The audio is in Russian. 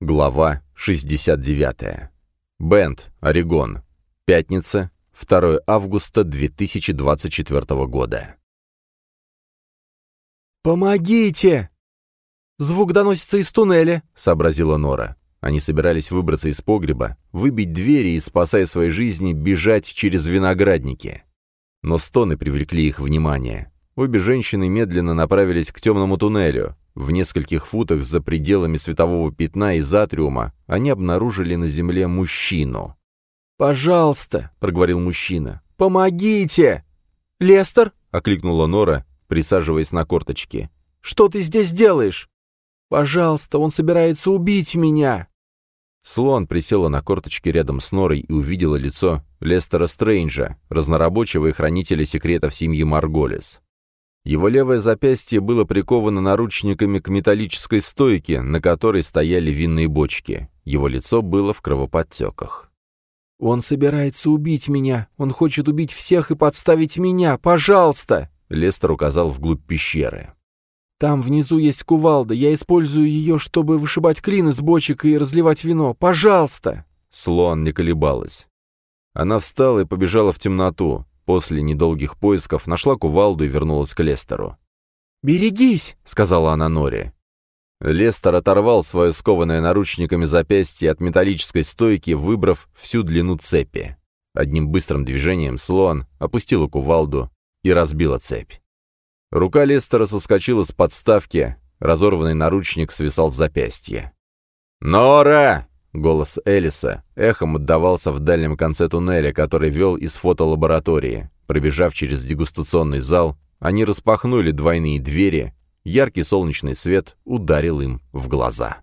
Глава 69. Бенд, Орегон. Пятница, 2 августа 2024 года. «Помогите!» «Звук доносится из туннеля», — сообразила Нора. Они собирались выбраться из погреба, выбить двери и, спасая свои жизни, бежать через виноградники. Но стоны привлекли их внимание. Обе женщины медленно направились к темному туннелю. В нескольких футах за пределами светового пятна из атриума они обнаружили на земле мужчину. «Пожалуйста», — проговорил мужчина, — «помогите!» «Лестер?» — окликнула Нора, присаживаясь на корточки. «Что ты здесь делаешь?» «Пожалуйста, он собирается убить меня!» Слон присела на корточки рядом с Норой и увидела лицо Лестера Стрэнджа, разнорабочего и хранителя секретов семьи Марголис. Его левое запястье было приковано наручниками к металлической стойке, на которой стояли винные бочки. Его лицо было в кровоподтеках. «Он собирается убить меня! Он хочет убить всех и подставить меня! Пожалуйста!» Лестер указал вглубь пещеры. «Там внизу есть кувалда. Я использую ее, чтобы вышибать клин из бочек и разливать вино. Пожалуйста!» Слон не колебалась. Она встала и побежала в темноту. После недолгих поисков нашла кувалду и вернулась к Лестеру. «Берегись!» — сказала она Норе. Лестер оторвал свое скованное наручниками запястье от металлической стойки, выбрав всю длину цепи. Одним быстрым движением слон опустила кувалду и разбила цепь. Рука Лестера соскочила с подставки, разорванный наручник свисал с запястья. «Нора!» — голос Элиса эхом отдавался в дальнем конце туннеля, который вел из фотолаборатории. Пробежав через дегустационный зал, они распахнули двойные двери, яркий солнечный свет ударил им в глаза.